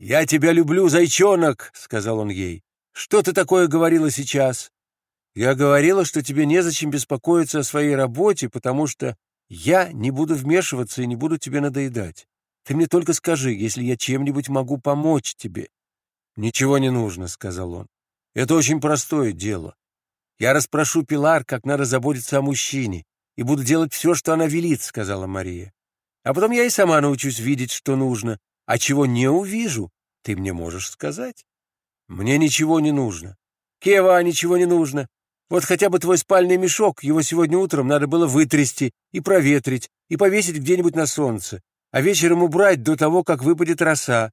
«Я тебя люблю, зайчонок!» — сказал он ей. «Что ты такое говорила сейчас?» «Я говорила, что тебе незачем беспокоиться о своей работе, потому что я не буду вмешиваться и не буду тебе надоедать. Ты мне только скажи, если я чем-нибудь могу помочь тебе». «Ничего не нужно», — сказал он. «Это очень простое дело. Я расспрошу Пилар, как надо заботиться о мужчине, и буду делать все, что она велит», — сказала Мария. «А потом я и сама научусь видеть, что нужно, а чего не увижу, ты мне можешь сказать. Мне ничего не нужно. Кева, ничего не нужно. Вот хотя бы твой спальный мешок, его сегодня утром надо было вытрясти и проветрить, и повесить где-нибудь на солнце, а вечером убрать до того, как выпадет роса.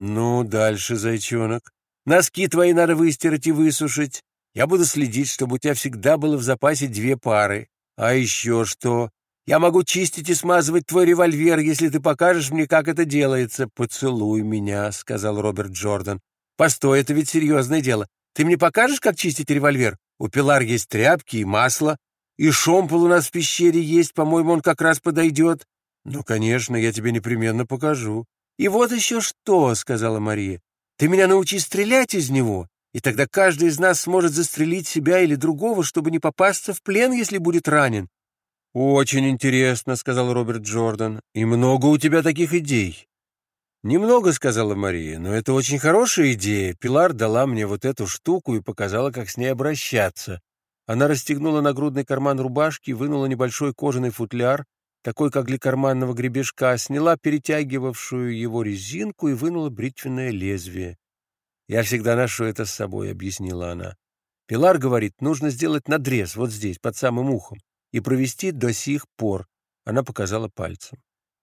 Ну, дальше, зайчонок. Носки твои надо выстирать и высушить. Я буду следить, чтобы у тебя всегда было в запасе две пары. А еще что? Я могу чистить и смазывать твой револьвер, если ты покажешь мне, как это делается. Поцелуй меня, — сказал Роберт Джордан. Постой, это ведь серьезное дело. Ты мне покажешь, как чистить револьвер? У Пилар есть тряпки и масло. И шомпол у нас в пещере есть, по-моему, он как раз подойдет. Ну, конечно, я тебе непременно покажу. И вот еще что, — сказала Мария. Ты меня научи стрелять из него, и тогда каждый из нас сможет застрелить себя или другого, чтобы не попасться в плен, если будет ранен. «Очень интересно», — сказал Роберт Джордан. «И много у тебя таких идей». «Немного», — сказала Мария, — «но это очень хорошая идея. Пилар дала мне вот эту штуку и показала, как с ней обращаться». Она расстегнула нагрудный карман рубашки, вынула небольшой кожаный футляр, такой, как для карманного гребешка, сняла перетягивавшую его резинку и вынула бритвенное лезвие. «Я всегда ношу это с собой», — объяснила она. «Пилар говорит, нужно сделать надрез вот здесь, под самым ухом и провести до сих пор. Она показала пальцем.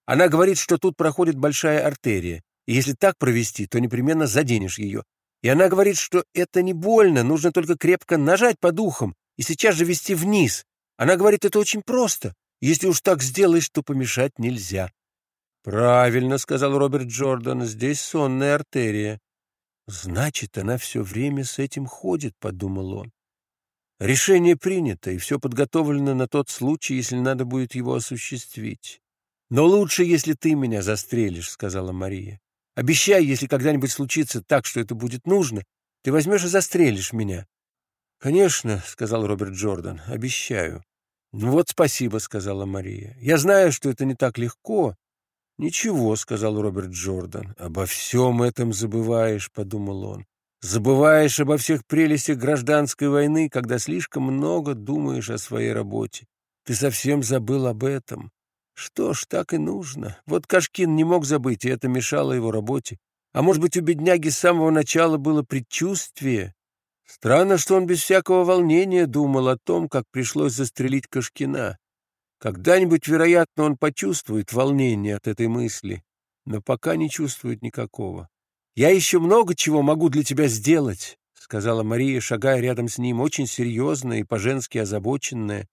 Она говорит, что тут проходит большая артерия, и если так провести, то непременно заденешь ее. И она говорит, что это не больно, нужно только крепко нажать по духам и сейчас же вести вниз. Она говорит, это очень просто. Если уж так сделаешь, то помешать нельзя. «Правильно», — сказал Роберт Джордан, — «здесь сонная артерия». «Значит, она все время с этим ходит», — подумал он. Решение принято, и все подготовлено на тот случай, если надо будет его осуществить. «Но лучше, если ты меня застрелишь», — сказала Мария. «Обещай, если когда-нибудь случится так, что это будет нужно, ты возьмешь и застрелишь меня». «Конечно», — сказал Роберт Джордан, — «обещаю». «Ну вот спасибо», — сказала Мария. «Я знаю, что это не так легко». «Ничего», — сказал Роберт Джордан. «Обо всем этом забываешь», — подумал он. Забываешь обо всех прелестях гражданской войны, когда слишком много думаешь о своей работе. Ты совсем забыл об этом. Что ж, так и нужно. Вот Кашкин не мог забыть, и это мешало его работе. А может быть, у бедняги с самого начала было предчувствие? Странно, что он без всякого волнения думал о том, как пришлось застрелить Кашкина. Когда-нибудь, вероятно, он почувствует волнение от этой мысли, но пока не чувствует никакого. «Я еще много чего могу для тебя сделать», — сказала Мария, шагая рядом с ним, очень серьезная и по-женски озабоченная.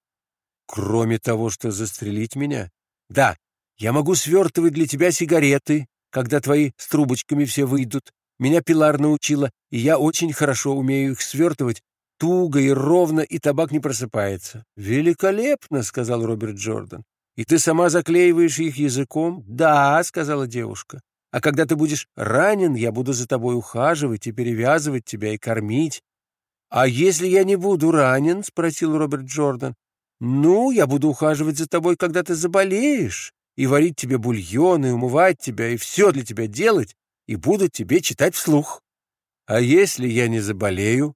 «Кроме того, что застрелить меня? Да, я могу свертывать для тебя сигареты, когда твои с трубочками все выйдут. Меня Пилар научила, и я очень хорошо умею их свертывать, туго и ровно, и табак не просыпается». «Великолепно», — сказал Роберт Джордан. «И ты сама заклеиваешь их языком?» «Да», — сказала девушка. А когда ты будешь ранен, я буду за тобой ухаживать и перевязывать тебя и кормить. — А если я не буду ранен? — спросил Роберт Джордан. — Ну, я буду ухаживать за тобой, когда ты заболеешь, и варить тебе бульон, и умывать тебя, и все для тебя делать, и буду тебе читать вслух. А если я не заболею?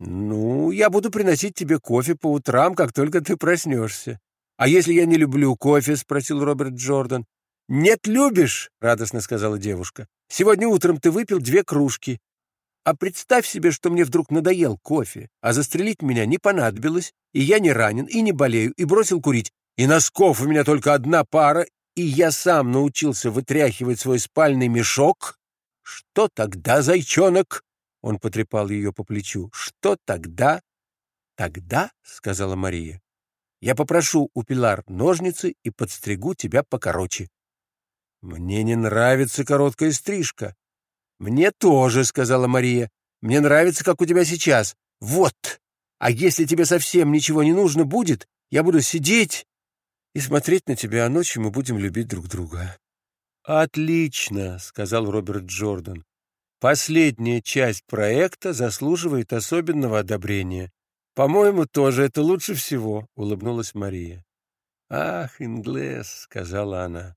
Ну, я буду приносить тебе кофе по утрам, как только ты проснешься. А если я не люблю кофе? — спросил Роберт Джордан. «Нет, любишь», — радостно сказала девушка. «Сегодня утром ты выпил две кружки. А представь себе, что мне вдруг надоел кофе, а застрелить меня не понадобилось, и я не ранен, и не болею, и бросил курить, и носков у меня только одна пара, и я сам научился вытряхивать свой спальный мешок. Что тогда, зайчонок?» Он потрепал ее по плечу. «Что тогда?» «Тогда», — сказала Мария, — «я попрошу у Пилар ножницы и подстригу тебя покороче». «Мне не нравится короткая стрижка». «Мне тоже», — сказала Мария. «Мне нравится, как у тебя сейчас. Вот! А если тебе совсем ничего не нужно будет, я буду сидеть и смотреть на тебя, а ночью мы будем любить друг друга». «Отлично», — сказал Роберт Джордан. «Последняя часть проекта заслуживает особенного одобрения. По-моему, тоже это лучше всего», — улыбнулась Мария. «Ах, Инглес», — сказала она.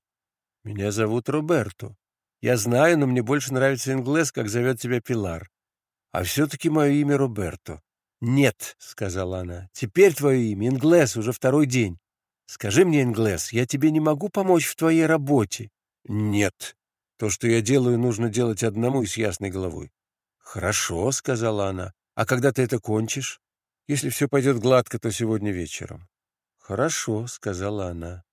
«Меня зовут Роберто. Я знаю, но мне больше нравится Инглес, как зовет тебя Пилар. А все-таки мое имя Роберто». «Нет», — сказала она, — «теперь твое имя Инглес уже второй день. Скажи мне, Инглес, я тебе не могу помочь в твоей работе?» «Нет. То, что я делаю, нужно делать одному и с ясной головой». «Хорошо», — сказала она. «А когда ты это кончишь? Если все пойдет гладко, то сегодня вечером». «Хорошо», — сказала она.